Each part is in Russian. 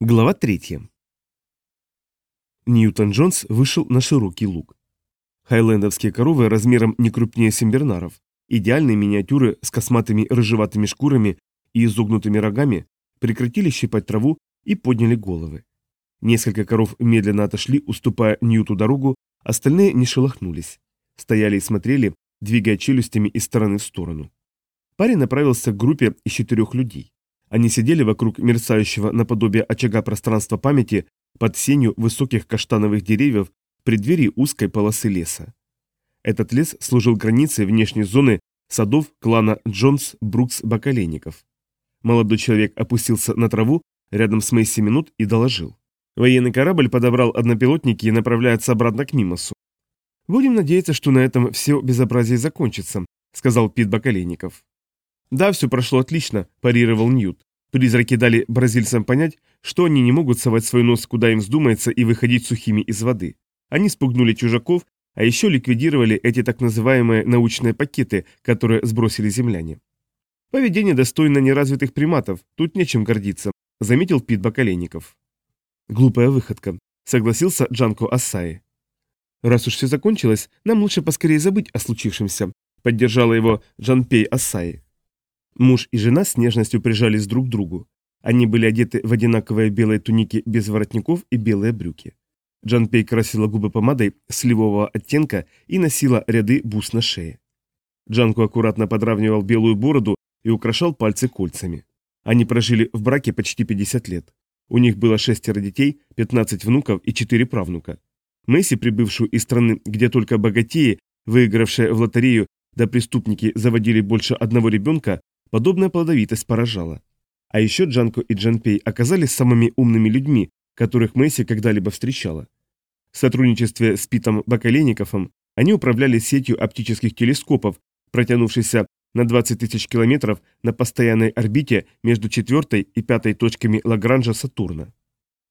Глава 3. Ньютон Джонс вышел на широкий луг. Хайлендовские коровы размером не крупнее симбернаров, идеальные миниатюры с косматыми рыжеватыми шкурами и изогнутыми рогами, прекратили щипать траву и подняли головы. Несколько коров медленно отошли, уступая Ньюту дорогу, остальные не шелохнулись. Стояли и смотрели, двигая челюстями из стороны в сторону. Парень направился к группе из четырех людей. Они сидели вокруг мерцающего наподобие очага пространства памяти под сенью высоких каштановых деревьев в преддверии узкой полосы леса. Этот лес служил границей внешней зоны садов клана Джонс Брукс Бакалейников. Молодой человек опустился на траву рядом с Мэйси минут и доложил. Военный корабль подобрал однопилотники и направляется обратно к Мимосу. «Будем надеяться, что на этом все безобразие закончится», — сказал Пит Бакалейников. «Да, все прошло отлично», – парировал Ньют. Призраки дали бразильцам понять, что они не могут совать свой нос куда им вздумается и выходить сухими из воды. Они спугнули чужаков, а еще ликвидировали эти так называемые научные пакеты, которые сбросили земляне. Поведение достойно неразвитых приматов, тут нечем гордиться, заметил Пит Бакалейников. Глупая выходка, согласился Джанко Ассаи. Раз уж все закончилось, нам лучше поскорее забыть о случившемся, поддержала его Джанпей Ассаи. Муж и жена с нежностью прижались друг к другу. Они были одеты в одинаковые белые туники без воротников и белые брюки. Джан Пей красила губы помадой сливового оттенка и носила ряды бус на шее. Джанку аккуратно подравнивал белую бороду и украшал пальцы кольцами. Они прожили в браке почти 50 лет. У них было шестеро детей, 15 внуков и четыре правнука. Месси, прибывшую из страны, где только богатеи, выигравшие в лотерею, да преступники заводили больше одного ребенка, Подобная плодовитость поражала. А еще Джанко и Джанпей оказались самыми умными людьми, которых Мэйси когда-либо встречала. В сотрудничестве с Питом Бакалейниковым они управляли сетью оптических телескопов, протянувшейся на 20 тысяч километров на постоянной орбите между четвертой и пятой точками Лагранжа Сатурна.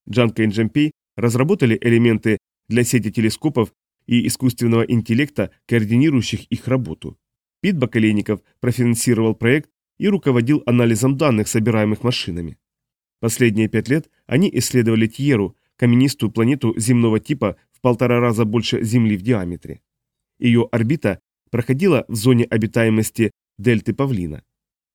Джанко и Джампей разработали элементы для сети телескопов и искусственного интеллекта, координирующих их работу. Пит Бакалейников профинансировал проект и руководил анализом данных, собираемых машинами. Последние пять лет они исследовали Тьеру, каменистую планету земного типа в полтора раза больше Земли в диаметре. Ее орбита проходила в зоне обитаемости дельты Павлина.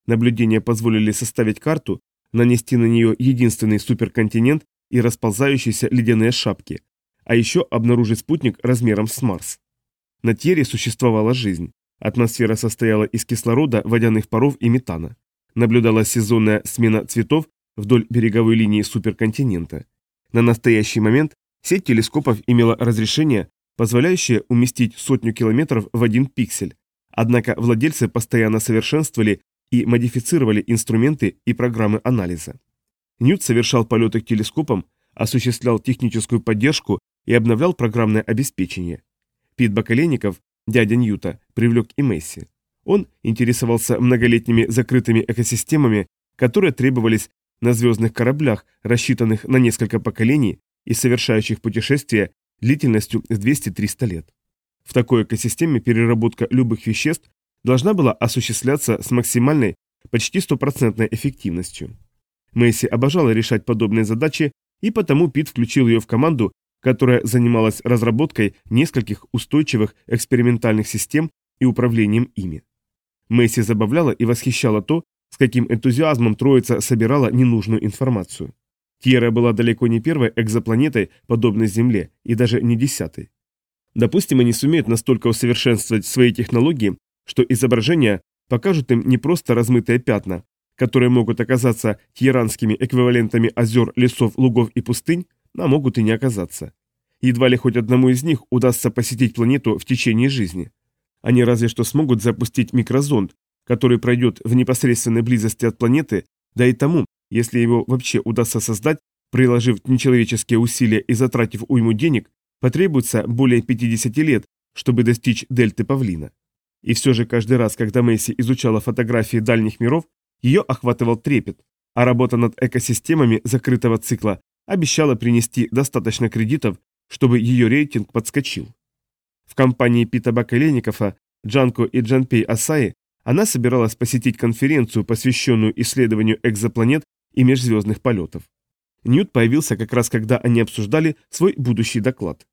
Наблюдения позволили составить карту, нанести на нее единственный суперконтинент и расползающиеся ледяные шапки, а еще обнаружить спутник размером с Марс. На Тьере существовала жизнь. Атмосфера состояла из кислорода, водяных паров и метана. Наблюдалась сезонная смена цветов вдоль береговой линии суперконтинента. На настоящий момент сеть телескопов имела разрешение, позволяющее уместить сотню километров в один пиксель. Однако владельцы постоянно совершенствовали и модифицировали инструменты и программы анализа. Ньют совершал полеты к телескопам, осуществлял техническую поддержку и обновлял программное обеспечение. Пит Бакаленников дядя Ньюта, привлек и Месси. Он интересовался многолетними закрытыми экосистемами, которые требовались на звездных кораблях, рассчитанных на несколько поколений и совершающих путешествия длительностью в 200-300 лет. В такой экосистеме переработка любых веществ должна была осуществляться с максимальной, почти стопроцентной эффективностью. Мэйси обожала решать подобные задачи, и потому Пит включил ее в команду которая занималась разработкой нескольких устойчивых экспериментальных систем и управлением ими. Месси забавляла и восхищала то, с каким энтузиазмом троица собирала ненужную информацию. Тьера была далеко не первой экзопланетой, подобной Земле, и даже не десятой. Допустим, они сумеют настолько усовершенствовать свои технологии, что изображения покажут им не просто размытые пятна, которые могут оказаться тьеранскими эквивалентами озер, лесов, лугов и пустынь, а могут и не оказаться. Едва ли хоть одному из них удастся посетить планету в течение жизни. Они разве что смогут запустить микрозонд, который пройдет в непосредственной близости от планеты, да и тому, если его вообще удастся создать, приложив нечеловеческие усилия и затратив уйму денег, потребуется более 50 лет, чтобы достичь дельты Павлина. И все же каждый раз, когда Мэйси изучала фотографии дальних миров, ее охватывал трепет, а работа над экосистемами закрытого цикла обещала принести достаточно кредитов, чтобы ее рейтинг подскочил. В компании Пита Бакаленикова, Джанко и Джанпей Асаи она собиралась посетить конференцию, посвященную исследованию экзопланет и межзвездных полетов. Ньют появился как раз когда они обсуждали свой будущий доклад.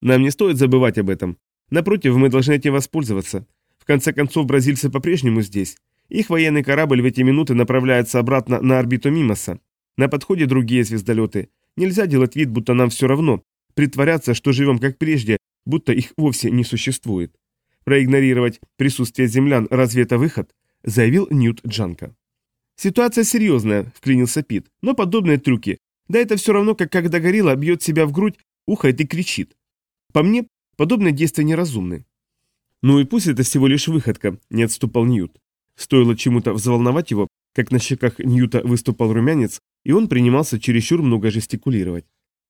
«Нам не стоит забывать об этом. Напротив, мы должны этим воспользоваться. В конце концов, бразильцы по-прежнему здесь. Их военный корабль в эти минуты направляется обратно на орбиту Мимоса. На подходе другие звездолеты. Нельзя делать вид, будто нам все равно, притворяться, что живем как прежде, будто их вовсе не существует. Проигнорировать присутствие землян – разве это выход? Заявил Ньют Джанка. Ситуация серьезная, вклинился Пит, но подобные трюки. Да это все равно, как когда горилла бьет себя в грудь, ухает и кричит. По мне, подобные действия неразумны. Ну и пусть это всего лишь выходка, не отступал Ньют. Стоило чему-то взволновать его, как на щеках Ньюта выступал румянец, и он принимался чересчур много жестикулировать.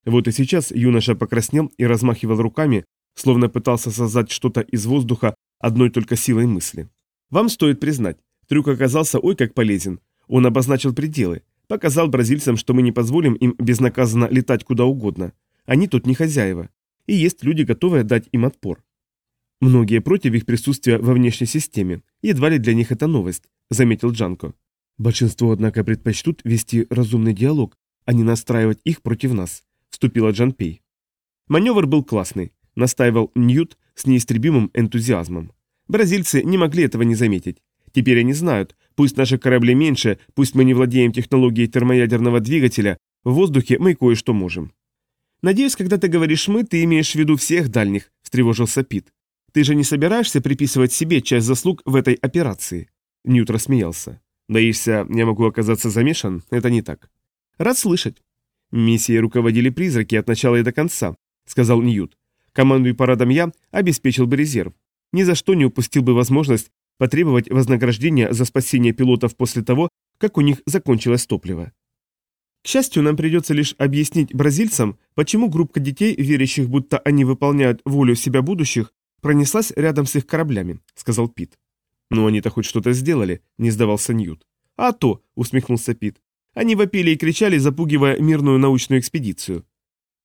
Вот и сейчас юноша покраснел и размахивал руками, словно пытался создать что-то из воздуха одной только силой мысли. Вам стоит признать, трюк оказался ой как полезен. Он обозначил пределы, показал бразильцам, что мы не позволим им безнаказанно летать куда угодно. Они тут не хозяева. И есть люди, готовые дать им отпор. Многие против их присутствия во внешней системе. Едва ли для них это новость, заметил Джанко. Большинство, однако, предпочтут вести разумный диалог, а не настраивать их против нас, вступила Джанпей. Маневр был классный, настаивал Ньют с неистребимым энтузиазмом. Бразильцы не могли этого не заметить. Теперь они знают, пусть наши корабли меньше, пусть мы не владеем технологией термоядерного двигателя, в воздухе мы кое-что можем. «Надеюсь, когда ты говоришь «мы», ты имеешь в виду всех дальних», – встревожился Пит. «Ты же не собираешься приписывать себе часть заслуг в этой операции?» Ньют рассмеялся. «Боишься, я могу оказаться замешан? Это не так». «Рад слышать». «Миссией руководили призраки от начала и до конца», — сказал Ньют. «Командуй парадом я, обеспечил бы резерв. Ни за что не упустил бы возможность потребовать вознаграждения за спасение пилотов после того, как у них закончилось топливо. К счастью, нам придется лишь объяснить бразильцам, почему группа детей, верящих, будто они выполняют волю себя будущих, пронеслась рядом с их кораблями, сказал Пит. Ну они-то хоть что-то сделали, не сдавался Ньют. А то, усмехнулся Пит. Они вопили и кричали, запугивая мирную научную экспедицию.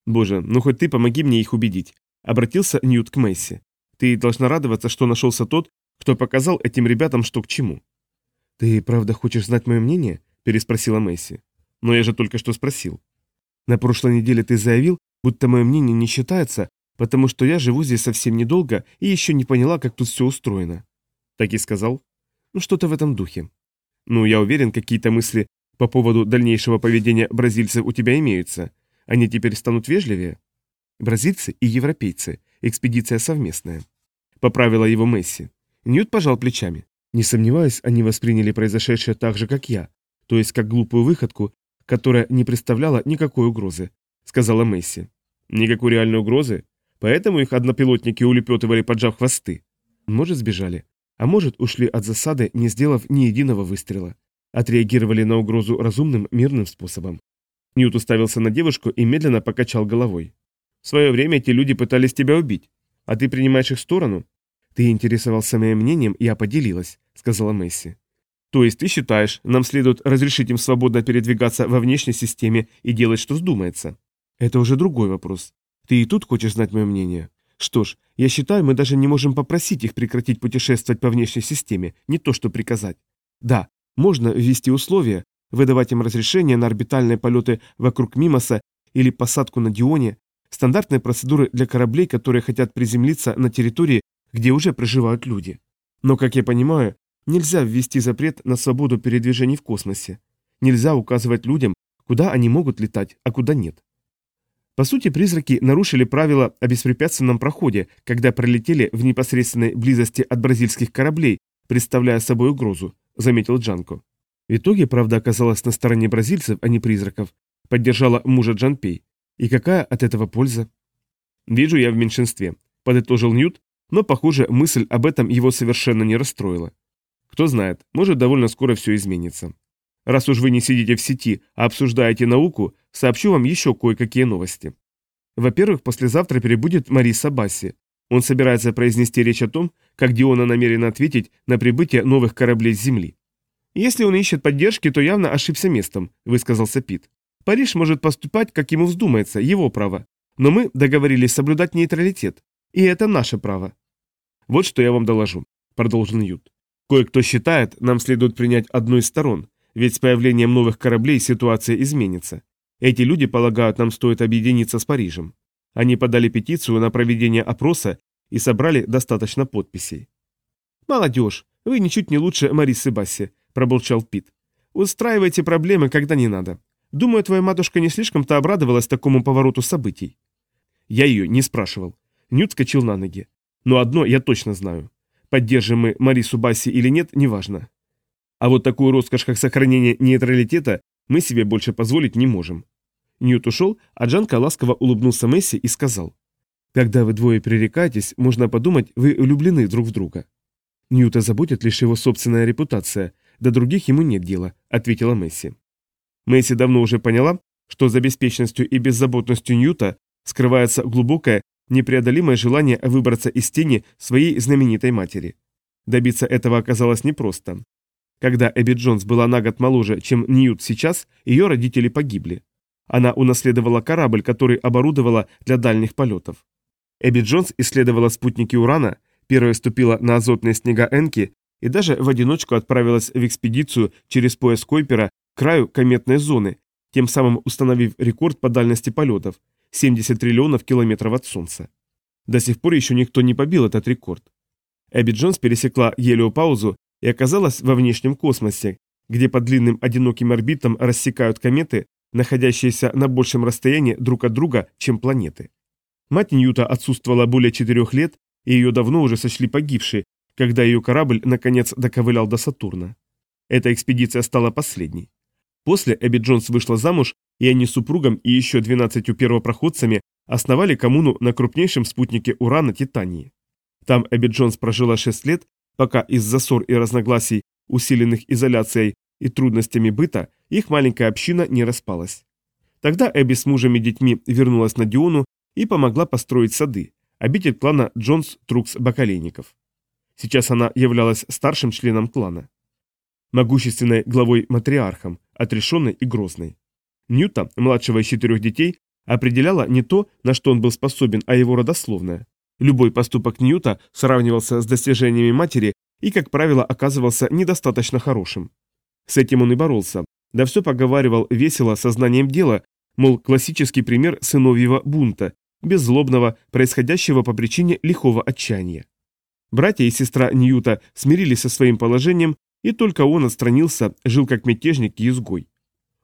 Боже, ну хоть ты помоги мне их убедить, обратился Ньют к Месси. Ты должна радоваться, что нашелся тот, кто показал этим ребятам, что к чему. Ты правда хочешь знать мое мнение? переспросила Месси. Но я же только что спросил. На прошлой неделе ты заявил, будто мое мнение не считается, потому что я живу здесь совсем недолго и еще не поняла, как тут все устроено. Так и сказал. Ну, что-то в этом духе. Ну, я уверен, какие-то мысли по поводу дальнейшего поведения бразильцев у тебя имеются. Они теперь станут вежливее? Бразильцы и европейцы. Экспедиция совместная. Поправила его Месси. Ньют пожал плечами. Не сомневаюсь, они восприняли произошедшее так же, как я. То есть как глупую выходку, которая не представляла никакой угрозы, сказала Месси. Никакой реальной угрозы? Поэтому их однопилотники улепетывали, поджав хвосты. Может, сбежали. А может, ушли от засады, не сделав ни единого выстрела. Отреагировали на угрозу разумным, мирным способом. Ньют уставился на девушку и медленно покачал головой. В свое время эти люди пытались тебя убить. А ты принимаешь их сторону? Ты интересовался моим мнением, я поделилась, сказала Месси. То есть ты считаешь, нам следует разрешить им свободно передвигаться во внешней системе и делать, что вздумается? Это уже другой вопрос. Ты и тут хочешь знать мое мнение? Что ж, я считаю, мы даже не можем попросить их прекратить путешествовать по внешней системе, не то что приказать. Да, можно ввести условия, выдавать им разрешение на орбитальные полеты вокруг Мимоса или посадку на Дионе, стандартные процедуры для кораблей, которые хотят приземлиться на территории, где уже проживают люди. Но, как я понимаю, Нельзя ввести запрет на свободу передвижений в космосе. Нельзя указывать людям, куда они могут летать, а куда нет. По сути, призраки нарушили правила о беспрепятственном проходе, когда пролетели в непосредственной близости от бразильских кораблей, представляя собой угрозу, заметил Джанко. В итоге правда оказалась на стороне бразильцев, а не призраков, поддержала мужа Джанпей. И какая от этого польза? Вижу я в меньшинстве, подытожил Ньют, но, похоже, мысль об этом его совершенно не расстроила. Кто знает, может довольно скоро все изменится. Раз уж вы не сидите в сети, а обсуждаете науку, сообщу вам еще кое-какие новости. Во-первых, послезавтра перебудет Мариса Басси. Он собирается произнести речь о том, как Диона намерена ответить на прибытие новых кораблей с Земли. Если он ищет поддержки, то явно ошибся местом, высказался Пит. Париж может поступать, как ему вздумается, его право. Но мы договорились соблюдать нейтралитет. И это наше право. Вот что я вам доложу, продолжил Ют. Кое-кто считает, нам следует принять одну из сторон, ведь с появлением новых кораблей ситуация изменится. Эти люди полагают, нам стоит объединиться с Парижем. Они подали петицию на проведение опроса и собрали достаточно подписей. «Молодежь, вы ничуть не лучше Марисы Басси», – пробурчал Пит. «Устраивайте проблемы, когда не надо. Думаю, твоя матушка не слишком-то обрадовалась такому повороту событий». Я ее не спрашивал. Нют скачал на ноги. Но одно я точно знаю. Поддержим мы Марису Басси или нет, неважно. А вот такую роскошь, как сохранение нейтралитета, мы себе больше позволить не можем. Ньют ушел, а Джанка ласково улыбнулся Месси и сказал. «Когда вы двое пререкаетесь, можно подумать, вы влюблены друг в друга». Ньюта заботит лишь его собственная репутация, до других ему нет дела», — ответила Месси. Месси давно уже поняла, что за беспечностью и беззаботностью Ньюта скрывается глубокое, непреодолимое желание выбраться из тени своей знаменитой матери. Добиться этого оказалось непросто. Когда Эбби Джонс была на год моложе, чем Ньют сейчас, ее родители погибли. Она унаследовала корабль, который оборудовала для дальних полетов. Эбби Джонс исследовала спутники Урана, первая ступила на азотные снега Энки и даже в одиночку отправилась в экспедицию через пояс Койпера к краю кометной зоны, тем самым установив рекорд по дальности полетов – 70 триллионов километров от Солнца. До сих пор еще никто не побил этот рекорд. Эбби Джонс пересекла гелиопаузу и оказалась во внешнем космосе, где по длинным одиноким орбитам рассекают кометы, находящиеся на большем расстоянии друг от друга, чем планеты. Мать Ньюта отсутствовала более четырех лет, и ее давно уже сочли погибшей, когда ее корабль наконец доковылял до Сатурна. Эта экспедиция стала последней. После Эбби Джонс вышла замуж, и они с супругом и еще 12 первопроходцами основали коммуну на крупнейшем спутнике Урана Титании. Там Эбби Джонс прожила 6 лет, пока из-за ссор и разногласий, усиленных изоляцией и трудностями быта, их маленькая община не распалась. Тогда Эбби с мужем и детьми вернулась на Диону и помогла построить сады, обитель клана Джонс Трукс Бакалейников. Сейчас она являлась старшим членом клана. Могущественной главой матриархом, отрешенной и грозной. Ньюта, младшего из четырех детей, определяла не то, на что он был способен, а его родословное. Любой поступок Ньюта сравнивался с достижениями матери и, как правило, оказывался недостаточно хорошим. С этим он и боролся, да все поговаривал весело сознанием дела, мол, классический пример сыновьего бунта, беззлобного, происходящего по причине лихого отчаяния. Братья и сестра Ньюта смирились со своим положением, и только он отстранился, жил как мятежник и изгой.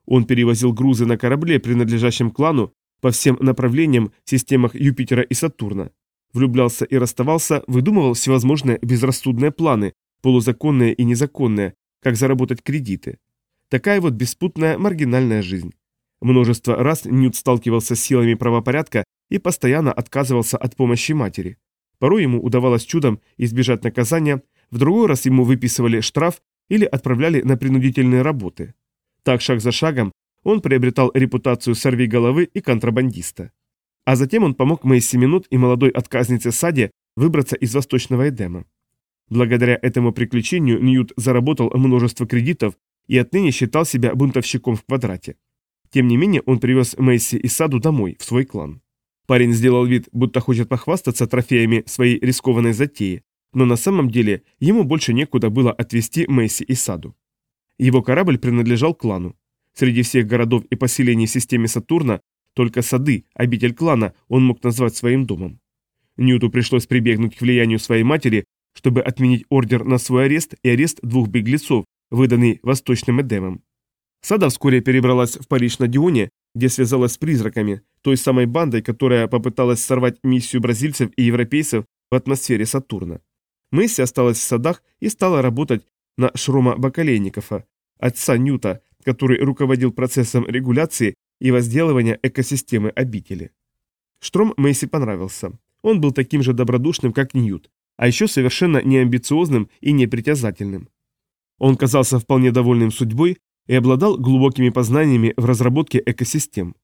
Он перевозил грузы на корабле, принадлежащем клану, по всем направлениям в системах Юпитера и Сатурна. Влюблялся и расставался, выдумывал всевозможные безрассудные планы, полузаконные и незаконные, как заработать кредиты. Такая вот беспутная маргинальная жизнь. Множество раз Ньют сталкивался с силами правопорядка и постоянно отказывался от помощи матери. Порой ему удавалось чудом избежать наказания, в другой раз ему выписывали штраф или отправляли на принудительные работы. Так, шаг за шагом, он приобретал репутацию сорвиголовы и контрабандиста. А затем он помог Мэйси Минут и молодой отказнице Саде выбраться из Восточного Эдема. Благодаря этому приключению Ньют заработал множество кредитов и отныне считал себя бунтовщиком в квадрате. Тем не менее, он привез Мэйси и Саду домой, в свой клан. Парень сделал вид, будто хочет похвастаться трофеями своей рискованной затеи, но на самом деле ему больше некуда было отвезти Мэйси и Саду. Его корабль принадлежал клану. Среди всех городов и поселений в системе Сатурна только сады, обитель клана, он мог назвать своим домом. Ньюту пришлось прибегнуть к влиянию своей матери, чтобы отменить ордер на свой арест и арест двух беглецов, выданный Восточным Эдемом. Сада вскоре перебралась в Париж на Дионе, где связалась с призраками, той самой бандой, которая попыталась сорвать миссию бразильцев и европейцев в атмосфере Сатурна. Месси осталась в садах и стала работать на Шрома Бакалейникова, отца Ньюта, который руководил процессом регуляции и возделывания экосистемы обители. Штром Мэйси понравился. Он был таким же добродушным, как Ньют, а еще совершенно неамбициозным и непритязательным. Он казался вполне довольным судьбой и обладал глубокими познаниями в разработке экосистем.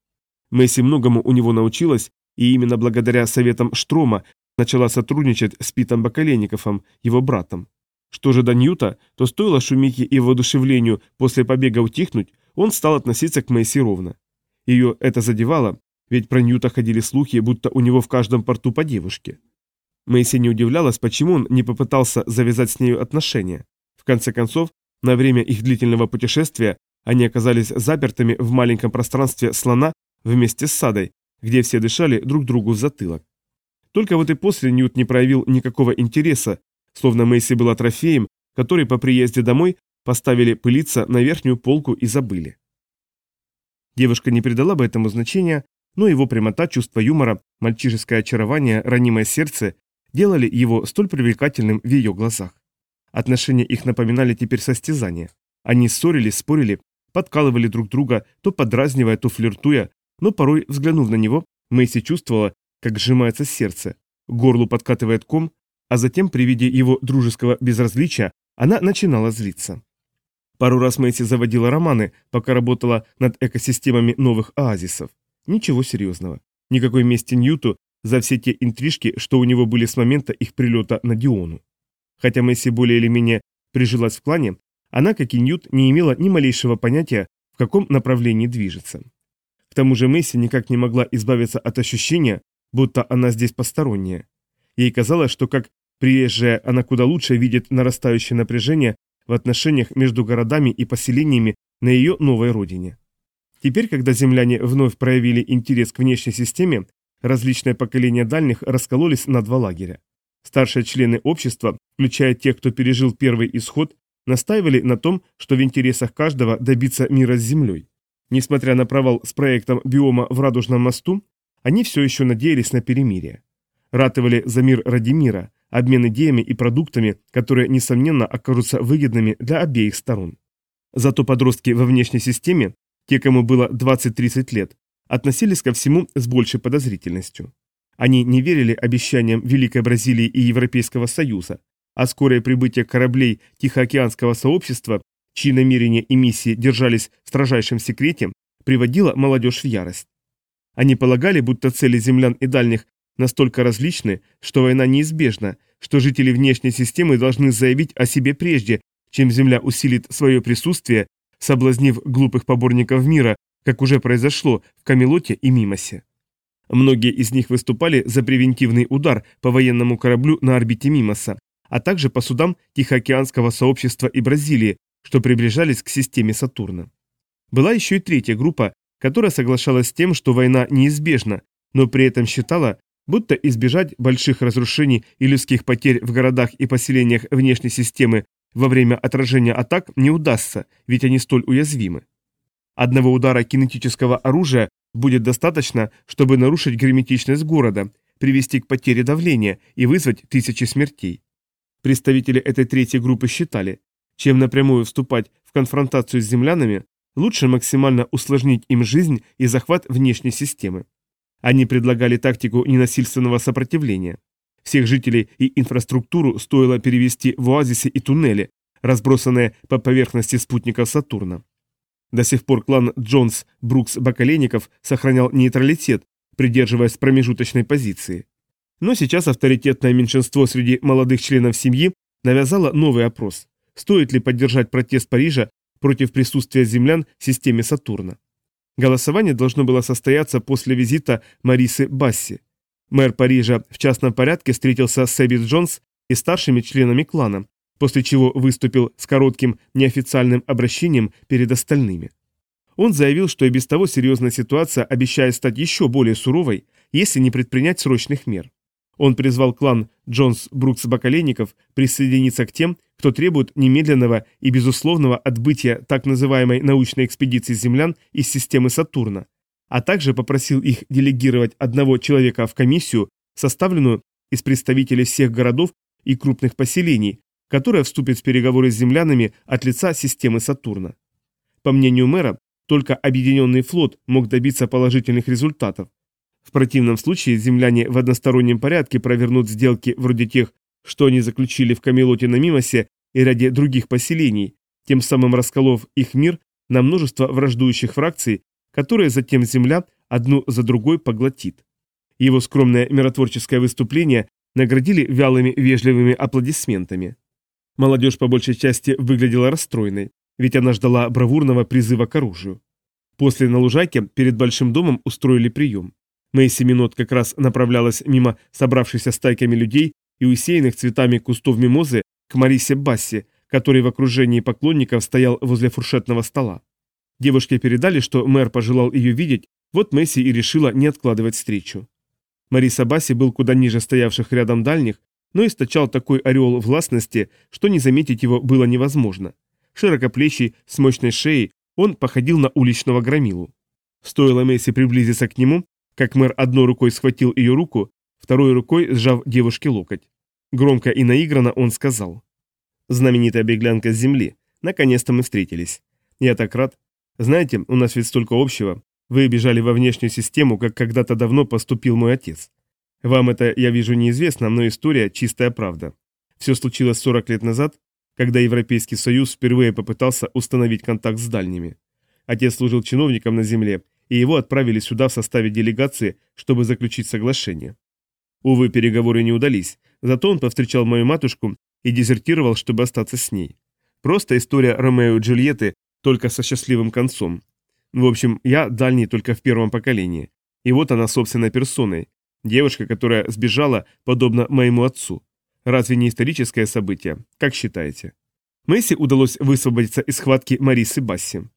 Месси многому у него научилась, и именно благодаря советам Штрома начала сотрудничать с Питом Бакалейниковым, его братом. Что же до Ньюта, то стоило шумихе и воодушевлению после побега утихнуть, он стал относиться к Мэйси ровно. Ее это задевало, ведь про Ньюта ходили слухи, будто у него в каждом порту по девушке. Мэйси не удивлялась, почему он не попытался завязать с нею отношения. В конце концов, на время их длительного путешествия Они оказались запертыми в маленьком пространстве слона вместе с садой, где все дышали друг другу в затылок. Только вот и после Ньют не проявил никакого интереса, словно Мэйси была трофеем, который по приезде домой поставили пылиться на верхнюю полку и забыли. Девушка не придала бы этому значения, но его прямота, чувство юмора, мальчишеское очарование, ранимое сердце делали его столь привлекательным в ее глазах. Отношения их напоминали теперь состязания. Они ссорились, спорили, подкалывали друг друга, то подразнивая, то флиртуя, но порой, взглянув на него, Мэйси чувствовала, как сжимается сердце, горлу подкатывает ком, а затем при виде его дружеского безразличия она начинала злиться. Пару раз Мэйси заводила романы, пока работала над экосистемами новых оазисов. Ничего серьезного. Никакой мести Ньюту за все те интрижки, что у него были с момента их прилета на Диону. Хотя Мэйси более или менее прижилась в клане, она, как и Ньют, не имела ни малейшего понятия, в каком направлении движется. К тому же Мэйси никак не могла избавиться от ощущения, будто она здесь посторонняя. Ей казалось, что как приезжая она куда лучше видит нарастающее напряжение в отношениях между городами и поселениями на ее новой родине. Теперь, когда земляне вновь проявили интерес к внешней системе, различные поколения дальних раскололись на два лагеря. Старшие члены общества, включая тех, кто пережил первый исход, настаивали на том, что в интересах каждого добиться мира с Землей. Несмотря на провал с проектом биома в Радужном мосту, они все еще надеялись на перемирие. Ратовали за мир ради мира, обмен идеями и продуктами, которые, несомненно, окажутся выгодными для обеих сторон. Зато подростки во внешней системе, те, кому было 20-30 лет, относились ко всему с большей подозрительностью. Они не верили обещаниям Великой Бразилии и Европейского Союза, а скорое прибытие кораблей Тихоокеанского сообщества, чьи намерения и миссии держались в строжайшем секрете, приводило молодежь в ярость. Они полагали, будто цели землян и дальних настолько различны, что война неизбежна, что жители внешней системы должны заявить о себе прежде, чем Земля усилит свое присутствие, соблазнив глупых поборников мира, как уже произошло в Камелоте и Мимосе. Многие из них выступали за превентивный удар по военному кораблю на орбите Мимоса, а также по судам Тихоокеанского сообщества и Бразилии, что приближались к системе Сатурна. Была еще и третья группа, которая соглашалась с тем, что война неизбежна, но при этом считала, будто избежать больших разрушений и людских потерь в городах и поселениях внешней системы во время отражения атак не удастся, ведь они столь уязвимы. Одного удара кинетического оружия будет достаточно, чтобы нарушить герметичность города, привести к потере давления и вызвать тысячи смертей. Представители этой третьей группы считали, чем напрямую вступать в конфронтацию с землянами, лучше максимально усложнить им жизнь и захват внешней системы. Они предлагали тактику ненасильственного сопротивления. Всех жителей и инфраструктуру стоило перевести в оазисы и туннели, разбросанные по поверхности спутников Сатурна. До сих пор клан Джонс Брукс Бакалеников сохранял нейтралитет, придерживаясь промежуточной позиции. Но сейчас авторитетное меньшинство среди молодых членов семьи навязало новый опрос. Стоит ли поддержать протест Парижа против присутствия землян в системе Сатурна? Голосование должно было состояться после визита Марисы Басси. Мэр Парижа в частном порядке встретился с Эбби Джонс и старшими членами клана, после чего выступил с коротким неофициальным обращением перед остальными. Он заявил, что и без того серьезная ситуация обещает стать еще более суровой, если не предпринять срочных мер. Он призвал клан Джонс Брукс Бакалейников присоединиться к тем, кто требует немедленного и безусловного отбытия так называемой научной экспедиции землян из системы Сатурна, а также попросил их делегировать одного человека в комиссию, составленную из представителей всех городов и крупных поселений, которая вступит в переговоры с землянами от лица системы Сатурна. По мнению мэра, только объединенный флот мог добиться положительных результатов, в противном случае земляне в одностороннем порядке провернут сделки вроде тех, что они заключили в Камелоте на Мимосе и ряде других поселений, тем самым расколов их мир на множество враждующих фракций, которые затем земля одну за другой поглотит. Его скромное миротворческое выступление наградили вялыми вежливыми аплодисментами. Молодежь по большей части выглядела расстроенной, ведь она ждала бравурного призыва к оружию. После на лужайке перед большим домом устроили прием. Мэйси Минот как раз направлялась мимо собравшихся стайками людей и усеянных цветами кустов мимозы к Марисе Басси, который в окружении поклонников стоял возле фуршетного стола. Девушке передали, что мэр пожелал ее видеть, вот Месси и решила не откладывать встречу. Мариса Басси был куда ниже стоявших рядом дальних, но источал такой ореол властности, что не заметить его было невозможно. Широкоплечий, с мощной шеей, он походил на уличного громилу. Стоило Месси приблизиться к нему, как мэр одной рукой схватил ее руку, второй рукой сжав девушке локоть. Громко и наигранно он сказал. «Знаменитая беглянка с земли. Наконец-то мы встретились. Я так рад. Знаете, у нас ведь столько общего. Вы бежали во внешнюю систему, как когда-то давно поступил мой отец. Вам это, я вижу, неизвестно, но история – чистая правда. Все случилось 40 лет назад, когда Европейский Союз впервые попытался установить контакт с дальними. Отец служил чиновником на земле, и его отправили сюда в составе делегации, чтобы заключить соглашение. Увы, переговоры не удались, зато он повстречал мою матушку и дезертировал, чтобы остаться с ней. Просто история Ромео и Джульетты, только со счастливым концом. В общем, я дальний только в первом поколении. И вот она собственной персоной. Девушка, которая сбежала, подобно моему отцу. Разве не историческое событие? Как считаете? Месси удалось высвободиться из схватки Марисы Басси.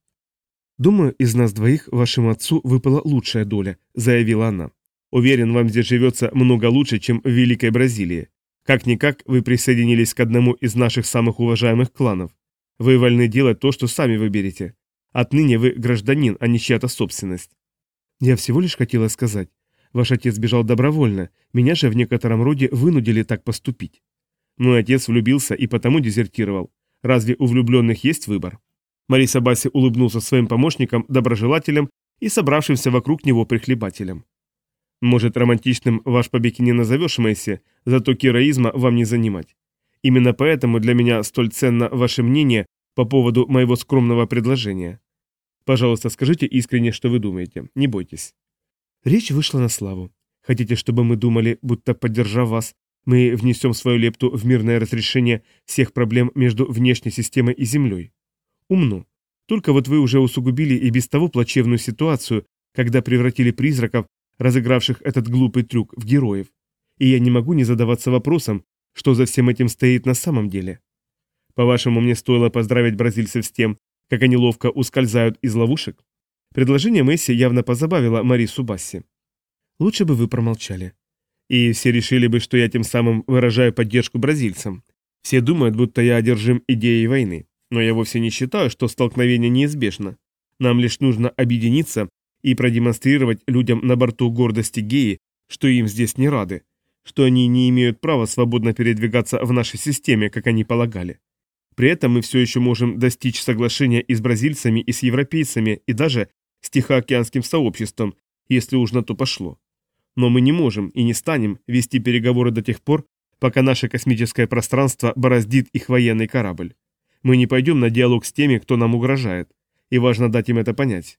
«Думаю, из нас двоих вашему отцу выпала лучшая доля», — заявила она. «Уверен, вам здесь живется много лучше, чем в Великой Бразилии. Как-никак вы присоединились к одному из наших самых уважаемых кланов. Вы вольны делать то, что сами выберете. Отныне вы гражданин, а не чья-то собственность. Я всего лишь хотела сказать. Ваш отец бежал добровольно, меня же в некотором роде вынудили так поступить. Мой отец влюбился и потому дезертировал. Разве у влюбленных есть выбор? Мариса Басси улыбнулся своим помощникам, доброжелателям и собравшимся вокруг него прихлебателям. Может, романтичным ваш побег не назовешь, Месси, зато героизма вам не занимать. Именно поэтому для меня столь ценно ваше мнение по поводу моего скромного предложения. Пожалуйста, скажите искренне, что вы думаете. Не бойтесь. Речь вышла на славу. Хотите, чтобы мы думали, будто поддержав вас, мы внесем свою лепту в мирное разрешение всех проблем между внешней системой и Землей? Умно. Только вот вы уже усугубили и без того плачевную ситуацию, когда превратили призраков, разыгравших этот глупый трюк, в героев. И я не могу не задаваться вопросом, что за всем этим стоит на самом деле. По-вашему, мне стоило поздравить бразильцев с тем, как они ловко ускользают из ловушек? Предложение Месси явно позабавило Марису Басси. Лучше бы вы промолчали. И все решили бы, что я тем самым выражаю поддержку бразильцам. Все думают, будто я одержим идеей войны. Но я вовсе не считаю, что столкновение неизбежно. Нам лишь нужно объединиться и продемонстрировать людям на борту гордости геи, что им здесь не рады, что они не имеют права свободно передвигаться в нашей системе, как они полагали. При этом мы все еще можем достичь соглашения и с бразильцами, и с европейцами, и даже с Тихоокеанским сообществом, если уж на то пошло. Но мы не можем и не станем вести переговоры до тех пор, пока наше космическое пространство бороздит их военный корабль. Мы не пойдем на диалог с теми, кто нам угрожает, и важно дать им это понять.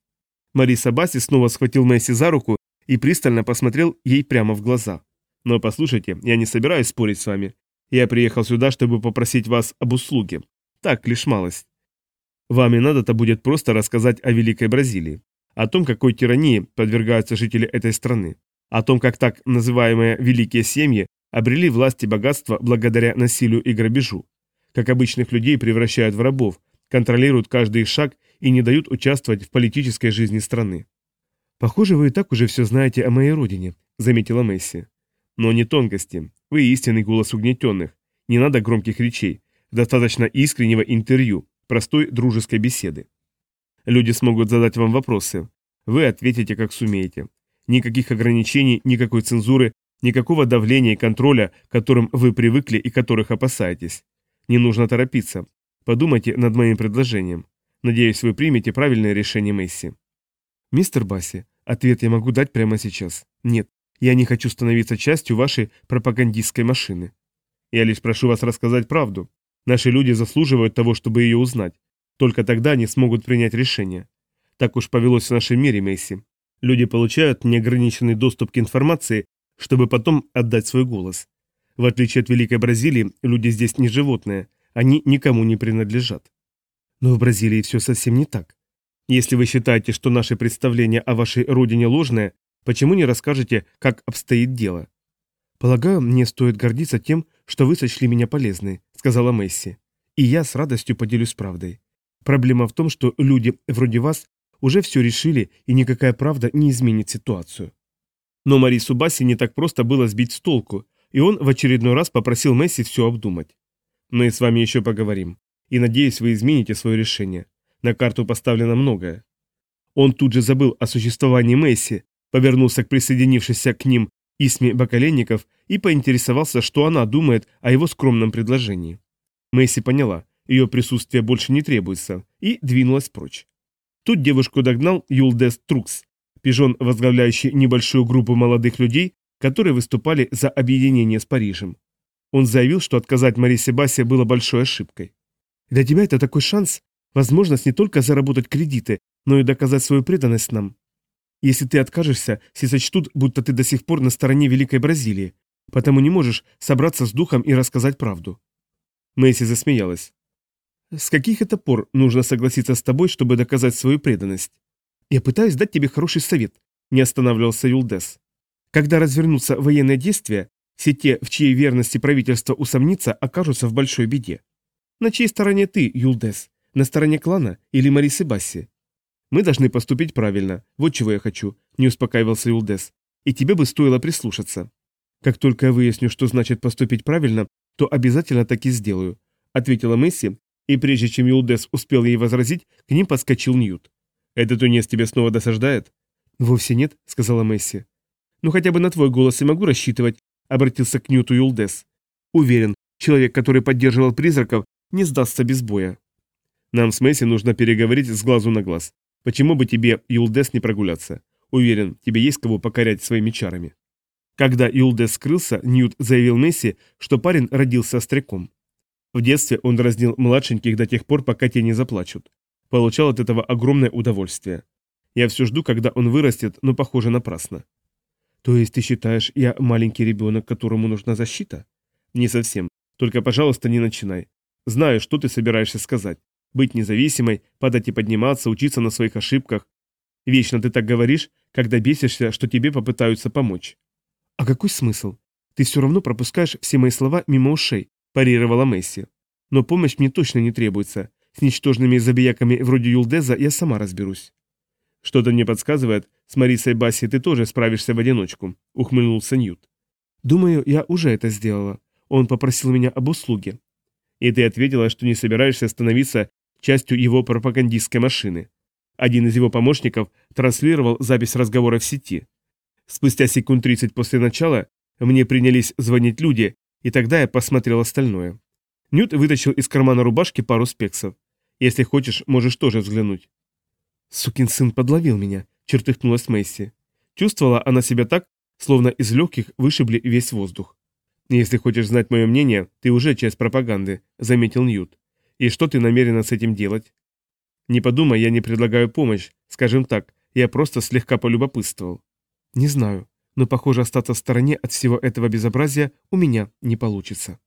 Мариса Басси снова схватил Месси за руку и пристально посмотрел ей прямо в глаза. «Но послушайте, я не собираюсь спорить с вами. Я приехал сюда, чтобы попросить вас об услуге. Так, лишь малость. Вам и надо-то будет просто рассказать о Великой Бразилии, о том, какой тирании подвергаются жители этой страны, о том, как так называемые «великие семьи» обрели власть и богатство благодаря насилию и грабежу, как обычных людей превращают в рабов, контролируют каждый шаг и не дают участвовать в политической жизни страны. «Похоже, вы и так уже все знаете о моей родине», — заметила Месси. «Но не тонкости. Вы истинный голос угнетенных. Не надо громких речей. Достаточно искреннего интервью, простой дружеской беседы. Люди смогут задать вам вопросы. Вы ответите, как сумеете. Никаких ограничений, никакой цензуры, никакого давления и контроля, которым вы привыкли и которых опасаетесь. Не нужно торопиться. Подумайте над моим предложением. Надеюсь, вы примете правильное решение Месси. Мистер Басси, ответ я могу дать прямо сейчас. Нет, я не хочу становиться частью вашей пропагандистской машины. Я лишь прошу вас рассказать правду. Наши люди заслуживают того, чтобы ее узнать. Только тогда они смогут принять решение. Так уж повелось в нашем мире, Месси. Люди получают неограниченный доступ к информации, чтобы потом отдать свой голос. В отличие от Великой Бразилии, люди здесь не животные, они никому не принадлежат. Но в Бразилии все совсем не так. Если вы считаете, что наше представление о вашей родине ложное, Почему не расскажете, как обстоит дело? Полагаю, мне стоит гордиться тем, что вы сочли меня полезной, сказала Месси. И я с радостью поделюсь правдой. Проблема в том, что люди вроде вас уже все решили, и никакая правда не изменит ситуацию. Но Марису Басси не так просто было сбить с толку, и он в очередной раз попросил Месси все обдумать. Мы с вами еще поговорим, и надеюсь, вы измените свое решение. На карту поставлено многое. Он тут же забыл о существовании Месси, повернулся к присоединившейся к ним Исме Бакаленников и поинтересовался, что она думает о его скромном предложении. Месси поняла, ее присутствие больше не требуется, и двинулась прочь. Тут девушку догнал Юлдес Трукс, пижон, возглавляющий небольшую группу молодых людей, которые выступали за объединение с Парижем. Он заявил, что отказать Марисе Бассе было большой ошибкой. «Для тебя это такой шанс, возможность не только заработать кредиты, но и доказать свою преданность нам. Если ты откажешься, все сочтут, будто ты до сих пор на стороне Великой Бразилии, потому не можешь собраться с духом и рассказать правду». Мэйси засмеялась. «С каких это пор нужно согласиться с тобой, чтобы доказать свою преданность? Я пытаюсь дать тебе хороший совет», — не останавливался Юлдес. «Когда развернутся военные действия, все те, в чьей верности правительство усомнится, окажутся в большой беде. На чьей стороне ты, Юлдес? На стороне клана или Марисы Басси? Мы должны поступить правильно, вот чего я хочу, не успокаивался Юлдес. И тебе бы стоило прислушаться. Как только я выясню, что значит поступить правильно, то обязательно так и сделаю, ответила Месси, и прежде чем Юлдес успел ей возразить, к ним подскочил Ньют. «Этот тунец тебе снова досаждает?» «Вовсе нет», — сказала Месси. «Ну хотя бы на твой голос я могу рассчитывать», — обратился к Ньюту Юлдес. «Уверен, человек, который поддерживал призраков, не сдастся без боя». «Нам с Месси нужно переговорить с глазу на глаз. Почему бы тебе, Юлдес, не прогуляться? Уверен, тебе есть кого покорять своими чарами. Когда Юлдес скрылся, Ньют заявил Месси, что парень родился остряком. В детстве он дразнил младшеньких до тех пор, пока те не заплачут. Получал от этого огромное удовольствие. Я все жду, когда он вырастет, но похоже напрасно. То есть ты считаешь, я маленький ребенок, которому нужна защита? Не совсем. Только, пожалуйста, не начинай. Знаю, что ты собираешься сказать. Быть независимой, падать и подниматься, учиться на своих ошибках. Вечно ты так говоришь, когда бесишься, что тебе попытаются помочь. А какой смысл? Ты все равно пропускаешь все мои слова мимо ушей, парировала Месси. Но помощь мне точно не требуется. С ничтожными забияками вроде Юлдеза я сама разберусь. Что-то мне подсказывает, с Марисой Басси ты тоже справишься в одиночку, ухмыльнулся Ньют. Думаю, я уже это сделала. Он попросил меня об услуге. И ты ответила, что не собираешься становиться частью его пропагандистской машины. Один из его помощников транслировал запись разговора в сети. Спустя секунд 30 после начала мне принялись звонить люди, и тогда я посмотрел остальное. Нют вытащил из кармана рубашки пару спексов. Если хочешь, можешь тоже взглянуть. Сукин сын подловил меня, чертыхнулась Мэйси. Чувствовала она себя так, словно из легких вышибли весь воздух. «Если хочешь знать мое мнение, ты уже часть пропаганды», — заметил Ньют. И что ты намерена с этим делать? Не подумай, я не предлагаю помощь. Скажем так, я просто слегка полюбопытствовал. Не знаю, но, похоже, остаться в стороне от всего этого безобразия у меня не получится.